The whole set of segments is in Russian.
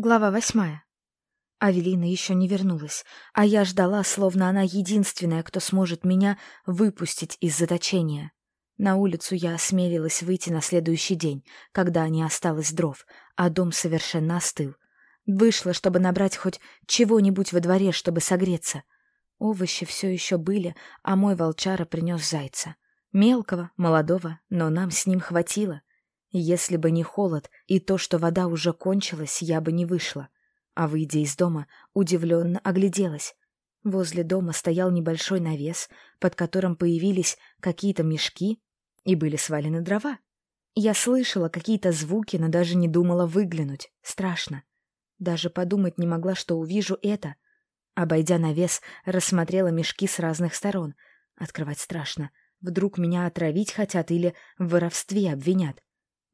Глава восьмая. Авелина еще не вернулась, а я ждала, словно она единственная, кто сможет меня выпустить из заточения. На улицу я осмелилась выйти на следующий день, когда не осталось дров, а дом совершенно остыл. Вышла, чтобы набрать хоть чего-нибудь во дворе, чтобы согреться. Овощи все еще были, а мой волчара принес зайца. Мелкого, молодого, но нам с ним хватило. Если бы не холод и то, что вода уже кончилась, я бы не вышла. А выйдя из дома, удивленно огляделась. Возле дома стоял небольшой навес, под которым появились какие-то мешки и были свалены дрова. Я слышала какие-то звуки, но даже не думала выглянуть. Страшно. Даже подумать не могла, что увижу это. Обойдя навес, рассмотрела мешки с разных сторон. Открывать страшно. Вдруг меня отравить хотят или в воровстве обвинят.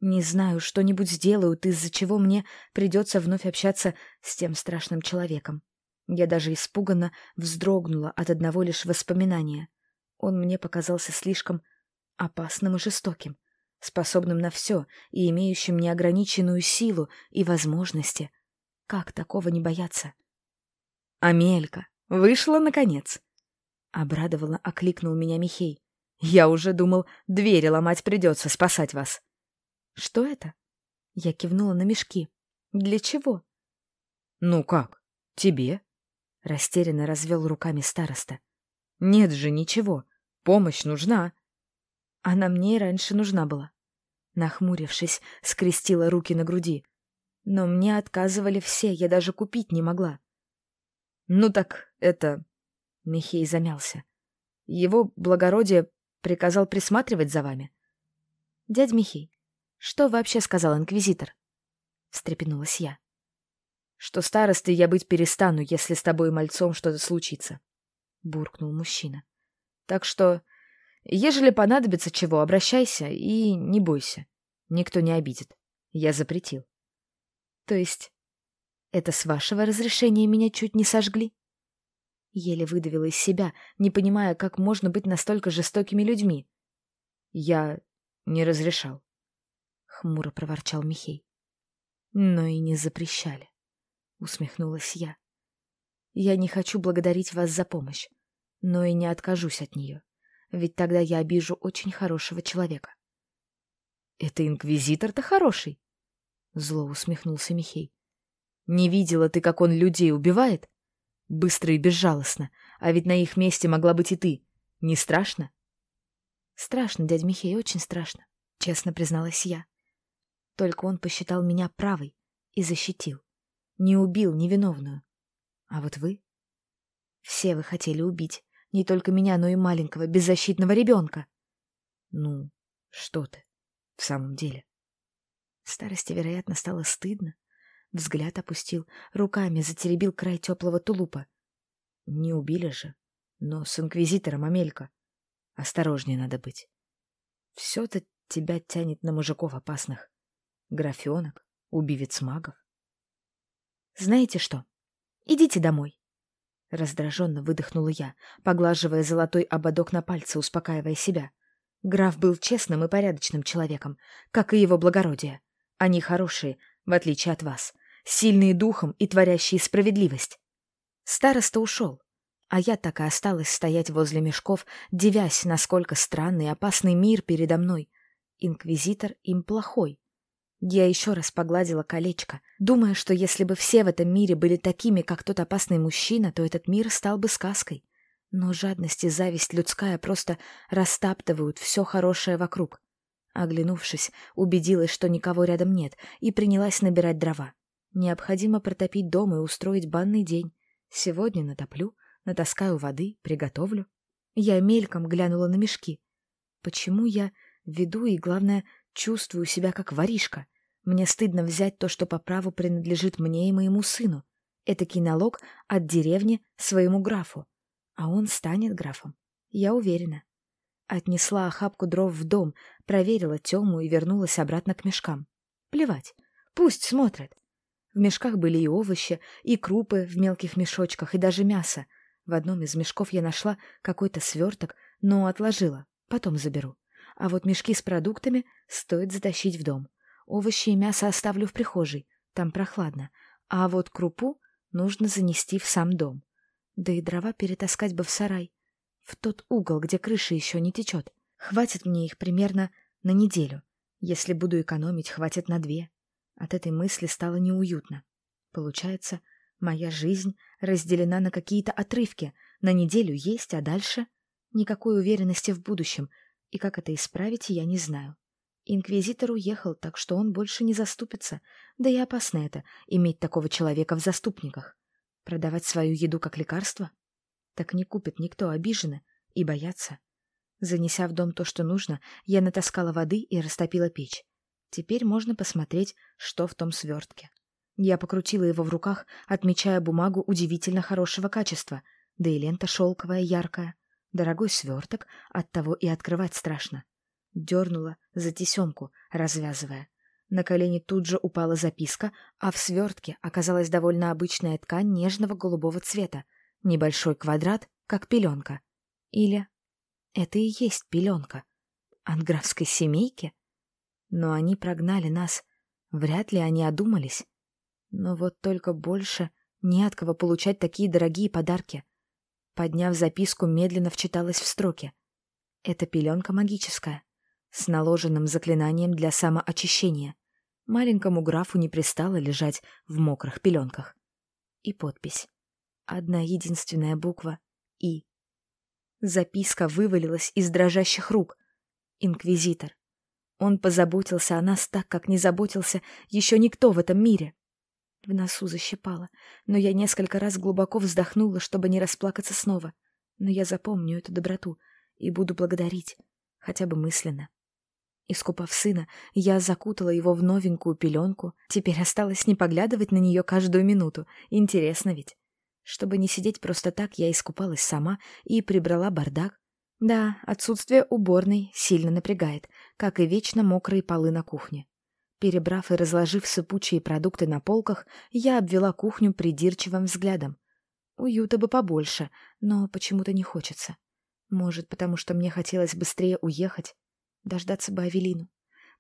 Не знаю, что-нибудь сделают, из-за чего мне придется вновь общаться с тем страшным человеком. Я даже испуганно вздрогнула от одного лишь воспоминания. Он мне показался слишком опасным и жестоким, способным на все и имеющим неограниченную силу и возможности. Как такого не бояться? «Амелька, вышла, наконец!» Обрадованно окликнул меня Михей. «Я уже думал, двери ломать придется спасать вас!» «Что это?» Я кивнула на мешки. «Для чего?» «Ну как? Тебе?» Растерянно развел руками староста. «Нет же ничего. Помощь нужна». Она мне и раньше нужна была. Нахмурившись, скрестила руки на груди. Но мне отказывали все, я даже купить не могла. «Ну так это...» Михей замялся. «Его благородие приказал присматривать за вами?» «Дядь Михей, что вообще сказал инквизитор? Встрепенулась я. Что старостой я быть перестану, если с тобой мальцом что-то случится. Буркнул мужчина. Так что, ежели понадобится чего, обращайся и не бойся. Никто не обидит. Я запретил. То есть, это с вашего разрешения меня чуть не сожгли? Еле выдавила из себя, не понимая, как можно быть настолько жестокими людьми. Я не разрешал хмуро проворчал Михей. Но и не запрещали, усмехнулась я. Я не хочу благодарить вас за помощь, но и не откажусь от нее, ведь тогда я обижу очень хорошего человека. Это инквизитор-то хороший, зло усмехнулся Михей. Не видела ты, как он людей убивает? Быстро и безжалостно, а ведь на их месте могла быть и ты. Не страшно? Страшно, дядя Михей, очень страшно, честно призналась я. Только он посчитал меня правой и защитил. Не убил невиновную. А вот вы? Все вы хотели убить. Не только меня, но и маленького, беззащитного ребенка. Ну, что ты, в самом деле. Старости, вероятно, стало стыдно. Взгляд опустил, руками затеребил край теплого тулупа. Не убили же. Но с инквизитором Амелька. Осторожнее надо быть. Все-то тебя тянет на мужиков опасных графенок, убивец магов. «Знаете что? Идите домой!» Раздраженно выдохнула я, поглаживая золотой ободок на пальце, успокаивая себя. Граф был честным и порядочным человеком, как и его благородие. Они хорошие, в отличие от вас, сильные духом и творящие справедливость. Староста ушел, а я так и осталась стоять возле мешков, девясь, насколько странный и опасный мир передо мной. Инквизитор им плохой, я еще раз погладила колечко, думая, что если бы все в этом мире были такими, как тот опасный мужчина, то этот мир стал бы сказкой. Но жадность и зависть людская просто растаптывают все хорошее вокруг. Оглянувшись, убедилась, что никого рядом нет, и принялась набирать дрова. Необходимо протопить дом и устроить банный день. Сегодня натоплю, натаскаю воды, приготовлю. Я мельком глянула на мешки. Почему я веду и, главное, чувствую себя как воришка? Мне стыдно взять то, что по праву принадлежит мне и моему сыну. Этакий налог от деревни своему графу. А он станет графом. Я уверена. Отнесла охапку дров в дом, проверила Тему и вернулась обратно к мешкам. Плевать. Пусть смотрят. В мешках были и овощи, и крупы в мелких мешочках, и даже мясо. В одном из мешков я нашла какой-то сверток, но отложила. Потом заберу. А вот мешки с продуктами стоит затащить в дом. Овощи и мясо оставлю в прихожей, там прохладно, а вот крупу нужно занести в сам дом. Да и дрова перетаскать бы в сарай, в тот угол, где крыша еще не течет. Хватит мне их примерно на неделю. Если буду экономить, хватит на две. От этой мысли стало неуютно. Получается, моя жизнь разделена на какие-то отрывки. На неделю есть, а дальше никакой уверенности в будущем. И как это исправить, я не знаю. Инквизитор уехал, так что он больше не заступится. Да и опасно это — иметь такого человека в заступниках. Продавать свою еду как лекарство? Так не купит никто, обиженно. И боятся. Занеся в дом то, что нужно, я натаскала воды и растопила печь. Теперь можно посмотреть, что в том свертке. Я покрутила его в руках, отмечая бумагу удивительно хорошего качества, да и лента шелковая, яркая. Дорогой сверток, оттого и открывать страшно. Дернула за тесемку, развязывая. На колени тут же упала записка, а в свертке оказалась довольно обычная ткань нежного голубого цвета, небольшой квадрат, как пеленка. Или это и есть пеленка. От графской семейки? Но они прогнали нас. Вряд ли они одумались. Но вот только больше не от кого получать такие дорогие подарки. Подняв записку, медленно вчиталась в строки. Это пеленка магическая, с наложенным заклинанием для самоочищения. Маленькому графу не пристало лежать в мокрых пеленках. И подпись. Одна единственная буква «И». Записка вывалилась из дрожащих рук. Инквизитор. Он позаботился о нас так, как не заботился еще никто в этом мире. В носу защипало, но я несколько раз глубоко вздохнула, чтобы не расплакаться снова. Но я запомню эту доброту и буду благодарить, хотя бы мысленно. Искупав сына, я закутала его в новенькую пеленку. Теперь осталось не поглядывать на нее каждую минуту. Интересно ведь. Чтобы не сидеть просто так, я искупалась сама и прибрала бардак. Да, отсутствие уборной сильно напрягает, как и вечно мокрые полы на кухне. Перебрав и разложив сыпучие продукты на полках, я обвела кухню придирчивым взглядом. Уюта бы побольше, но почему-то не хочется. Может, потому что мне хотелось быстрее уехать, дождаться бы Авелину.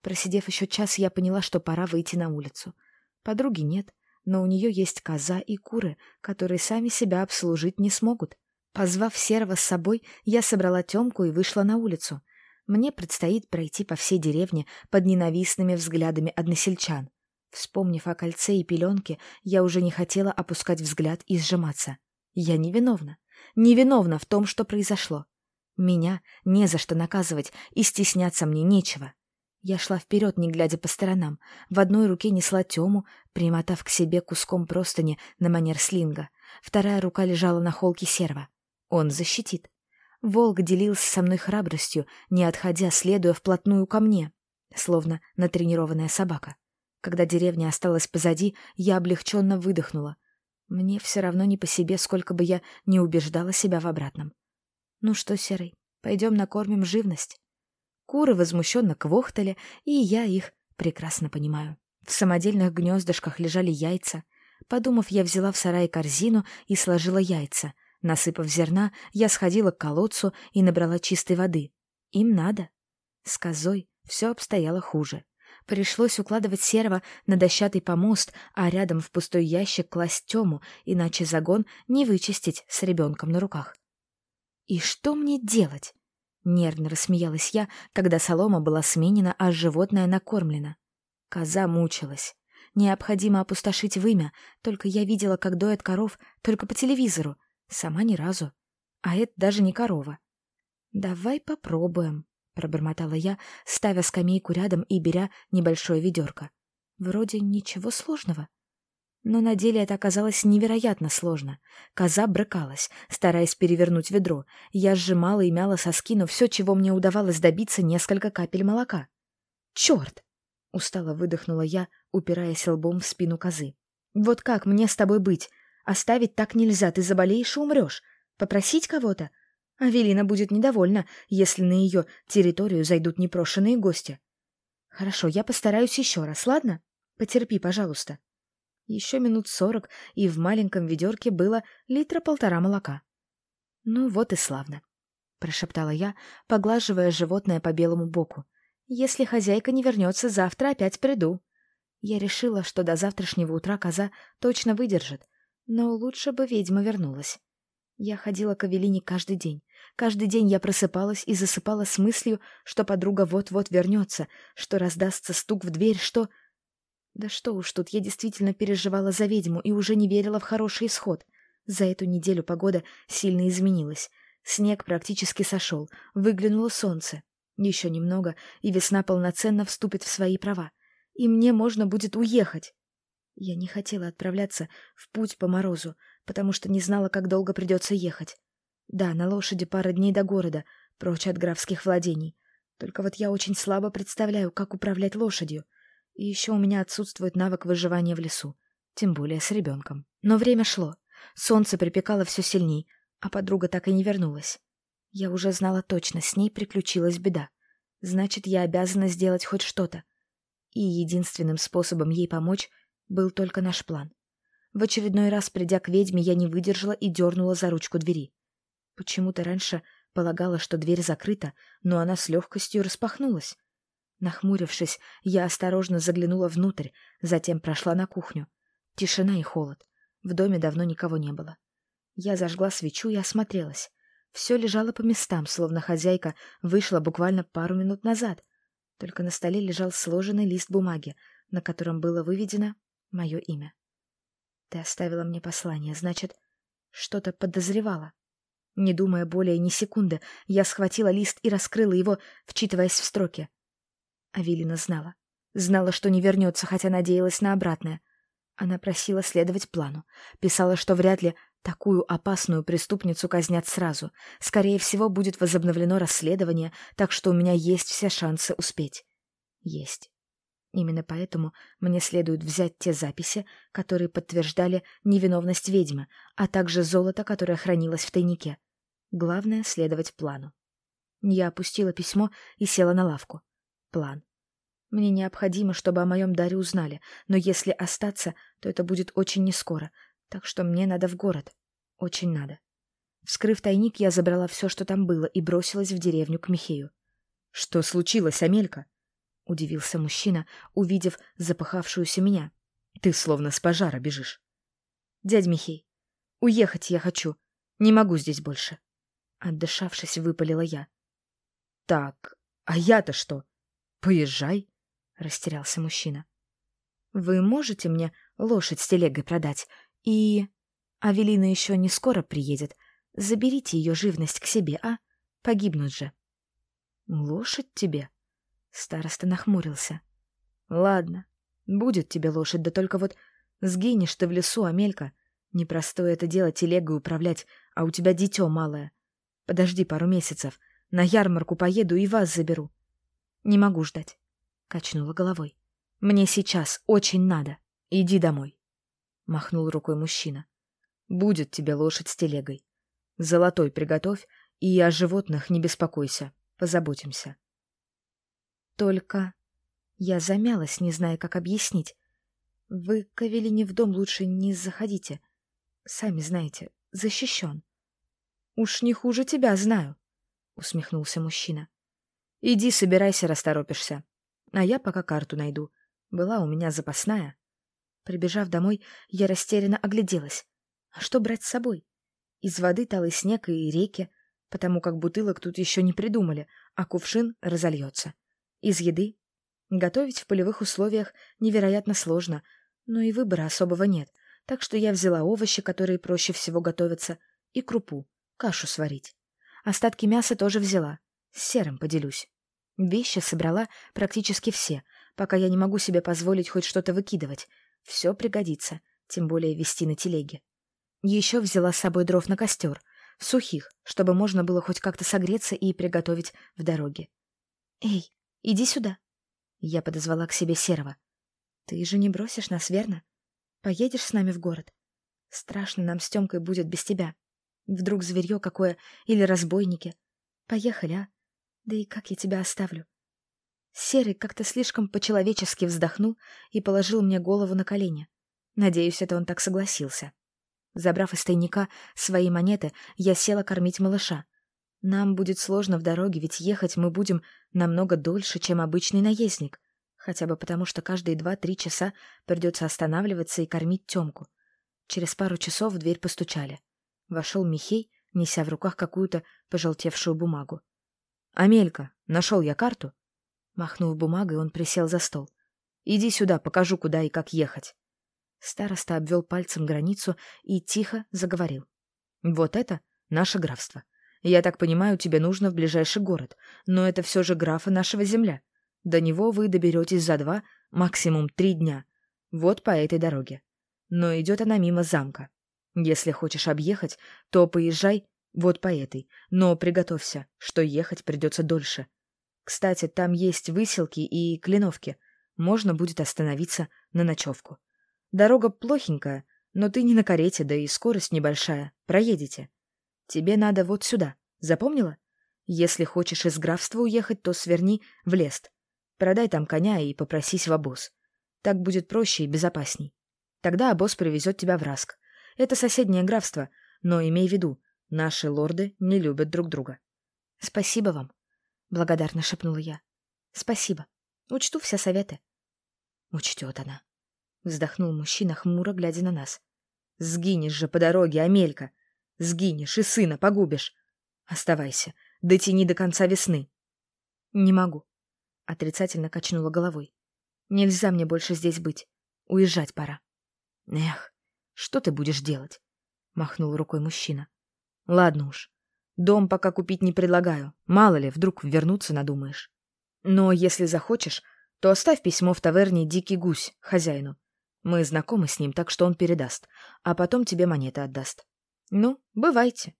Просидев еще час, я поняла, что пора выйти на улицу. Подруги нет, но у нее есть коза и куры, которые сами себя обслужить не смогут. Позвав Серого с собой, я собрала Темку и вышла на улицу. Мне предстоит пройти по всей деревне под ненавистными взглядами односельчан. Вспомнив о кольце и пеленке, я уже не хотела опускать взгляд и сжиматься. Я невиновна. Невиновна в том, что произошло. Меня не за что наказывать, и стесняться мне нечего. Я шла вперед, не глядя по сторонам. В одной руке несла Тему, примотав к себе куском простыни на манер слинга. Вторая рука лежала на холке серва. Он защитит. Волк делился со мной храбростью, не отходя, следуя вплотную ко мне, словно натренированная собака. Когда деревня осталась позади, я облегченно выдохнула. Мне все равно не по себе, сколько бы я не убеждала себя в обратном. Ну что, Серый, пойдем накормим живность. Куры возмущенно квохтали, и я их прекрасно понимаю. В самодельных гнездышках лежали яйца. Подумав, я взяла в сарае корзину и сложила яйца. Насыпав зерна, я сходила к колодцу и набрала чистой воды. Им надо. С козой все обстояло хуже. Пришлось укладывать серого на дощатый помост, а рядом в пустой ящик класть Тему, иначе загон не вычистить с ребенком на руках. И что мне делать? Нервно рассмеялась я, когда солома была сменена, а животное накормлено. Коза мучилась. Необходимо опустошить вымя, только я видела, как доят коров, только по телевизору. Сама ни разу. А это даже не корова. «Давай попробуем», — пробормотала я, ставя скамейку рядом и беря небольшое ведерко. «Вроде ничего сложного». Но на деле это оказалось невероятно сложно. Коза брыкалась, стараясь перевернуть ведро. Я сжимала и мяла соски, но все, чего мне удавалось добиться, несколько капель молока. «Черт!» — устало выдохнула я, упираясь лбом в спину козы. «Вот как мне с тобой быть? Оставить так нельзя, ты заболеешь и умрешь. Попросить кого-то? Авелина будет недовольна, если на ее территорию зайдут непрошенные гости. Хорошо, я постараюсь еще раз, ладно? Потерпи, пожалуйста». Еще минут сорок, и в маленьком ведерке было литра полтора молока. «Ну вот и славно», — прошептала я, поглаживая животное по белому боку. «Если хозяйка не вернется, завтра опять приду». Я решила, что до завтрашнего утра коза точно выдержит, но лучше бы ведьма вернулась. Я ходила к Авелине каждый день. Каждый день я просыпалась и засыпала с мыслью, что подруга вот-вот вернется, что раздастся стук в дверь, что... Да что уж тут, я действительно переживала за ведьму и уже не верила в хороший исход. За эту неделю погода сильно изменилась. Снег практически сошел, выглянуло солнце. Еще немного, и весна полноценно вступит в свои права. И мне можно будет уехать. Я не хотела отправляться в путь по морозу, потому что не знала, как долго придется ехать. Да, на лошади пара дней до города, прочь от графских владений. Только вот я очень слабо представляю, как управлять лошадью. И еще у меня отсутствует навык выживания в лесу, тем более с ребенком. Но время шло. Солнце припекало все сильней, а подруга так и не вернулась. Я уже знала точно, с ней приключилась беда. Значит, я обязана сделать хоть что-то. И единственным способом ей помочь был только наш план. В очередной раз, придя к ведьме, я не выдержала и дернула за ручку двери. Почему-то раньше полагала, что дверь закрыта, но она с легкостью распахнулась. Нахмурившись, я осторожно заглянула внутрь, затем прошла на кухню. Тишина и холод. В доме давно никого не было. Я зажгла свечу и осмотрелась. Все лежало по местам, словно хозяйка вышла буквально пару минут назад. Только на столе лежал сложенный лист бумаги, на котором было выведено мое имя. Ты оставила мне послание, значит, что-то подозревала. Не думая более ни секунды, я схватила лист и раскрыла его, вчитываясь в строки. Авелина знала. Знала, что не вернется, хотя надеялась на обратное. Она просила следовать плану. Писала, что вряд ли такую опасную преступницу казнят сразу. Скорее всего, будет возобновлено расследование, так что у меня есть все шансы успеть. Есть. Именно поэтому мне следует взять те записи, которые подтверждали невиновность ведьмы, а также золото, которое хранилось в тайнике. Главное — следовать плану. Я опустила письмо и села на лавку. План. Мне необходимо, чтобы о моем даре узнали, но если остаться, то это будет очень нескоро, так что мне надо в город. Очень надо. Вскрыв тайник, я забрала все, что там было, и бросилась в деревню к Михею. — Что случилось, Амелька? — удивился мужчина, увидев запыхавшуюся меня. «Ты словно с пожара бежишь». «Дядь Михей, уехать я хочу. Не могу здесь больше». Отдышавшись, выпалила я. «Так, а я-то что? Поезжай», — растерялся мужчина. «Вы можете мне лошадь с телегой продать? И... Авелина еще не скоро приедет. Заберите ее живность к себе, а? Погибнут же». «Лошадь тебе?» Староста нахмурился. «Ладно, будет тебе лошадь, да только вот сгинешь ты в лесу, Амелька. Непростое это дело телегой управлять, а у тебя дитё малое. Подожди пару месяцев, на ярмарку поеду и вас заберу». «Не могу ждать», — качнула головой. «Мне сейчас очень надо. Иди домой», — махнул рукой мужчина. «Будет тебе лошадь с телегой. Золотой приготовь, и о животных не беспокойся, позаботимся». Только я замялась, не зная, как объяснить. Вы к в дом лучше не заходите. Сами знаете, защищен. Уж не хуже тебя знаю, — усмехнулся мужчина. Иди, собирайся, расторопишься. А я пока карту найду. Была у меня запасная. Прибежав домой, я растерянно огляделась. А что брать с собой? Из воды талый снег и реки, потому как бутылок тут еще не придумали, а кувшин разольется. Из еды. Готовить в полевых условиях невероятно сложно, но и выбора особого нет, так что я взяла овощи, которые проще всего готовятся, и крупу, кашу сварить. Остатки мяса тоже взяла, с серым поделюсь. Вещи собрала практически все, пока я не могу себе позволить хоть что-то выкидывать. Все пригодится, тем более вести на телеге. Еще взяла с собой дров на костер, сухих, чтобы можно было хоть как-то согреться и приготовить в дороге. «Эй, Иди сюда. Я подозвала к себе Серого. Ты же не бросишь нас, верно? Поедешь с нами в город? Страшно нам с Тёмкой будет без тебя. Вдруг зверье какое или разбойники. Поехали, а? Да и как я тебя оставлю? Серый как-то слишком по-человечески вздохнул и положил мне голову на колени. Надеюсь, это он так согласился. Забрав из тайника свои монеты, я села кормить малыша. Нам будет сложно в дороге, ведь ехать мы будем намного дольше, чем обычный наездник. Хотя бы потому, что каждые два-три часа придется останавливаться и кормить Темку. Через пару часов в дверь постучали. Вошел Михей, неся в руках какую-то пожелтевшую бумагу. «Амелька, нашел я карту?» Махнув бумагой, он присел за стол. «Иди сюда, покажу, куда и как ехать». Староста обвел пальцем границу и тихо заговорил. «Вот это наше графство. Я так понимаю, тебе нужно в ближайший город, но это все же графа нашего земля. До него вы доберетесь за два, максимум три дня. Вот по этой дороге. Но идет она мимо замка. Если хочешь объехать, то поезжай вот по этой, но приготовься, что ехать придется дольше. Кстати, там есть выселки и кленовки. Можно будет остановиться на ночевку. Дорога плохенькая, но ты не на карете, да и скорость небольшая. Проедете. Тебе надо вот сюда. Запомнила? Если хочешь из графства уехать, то сверни в лес. Продай там коня и попросись в обоз. Так будет проще и безопасней. Тогда обоз привезет тебя в Раск. Это соседнее графство, но имей в виду, наши лорды не любят друг друга. — Спасибо вам, — благодарно шепнула я. — Спасибо. Учту все советы. — Учтет она. Вздохнул мужчина, хмуро глядя на нас. — Сгинешь же по дороге, Амелька. Сгинешь и сына погубишь. Оставайся, дотяни до конца весны. — Не могу. Отрицательно качнула головой. Нельзя мне больше здесь быть. Уезжать пора. — Эх, что ты будешь делать? — махнул рукой мужчина. — Ладно уж. Дом пока купить не предлагаю. Мало ли, вдруг вернуться надумаешь. Но если захочешь, то оставь письмо в таверне «Дикий гусь» хозяину. Мы знакомы с ним, так что он передаст, а потом тебе монеты отдаст. Ну, бывайте.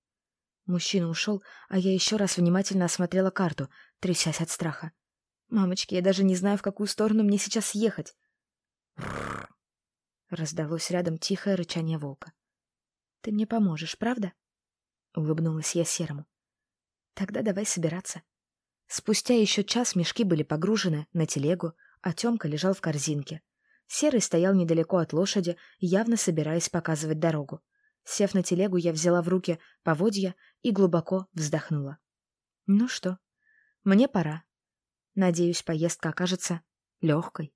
Мужчина ушел, а я еще раз внимательно осмотрела карту, трясясь от страха. Мамочки, я даже не знаю, в какую сторону мне сейчас ехать. Раздалось рядом тихое рычание волка. «Ты мне поможешь, правда?» Улыбнулась я Серому. «Тогда давай собираться». Спустя еще час мешки были погружены на телегу, а Темка лежал в корзинке. Серый стоял недалеко от лошади, явно собираясь показывать дорогу. Сев на телегу, я взяла в руки поводья и глубоко вздохнула. «Ну что, мне пора. Надеюсь, поездка окажется легкой».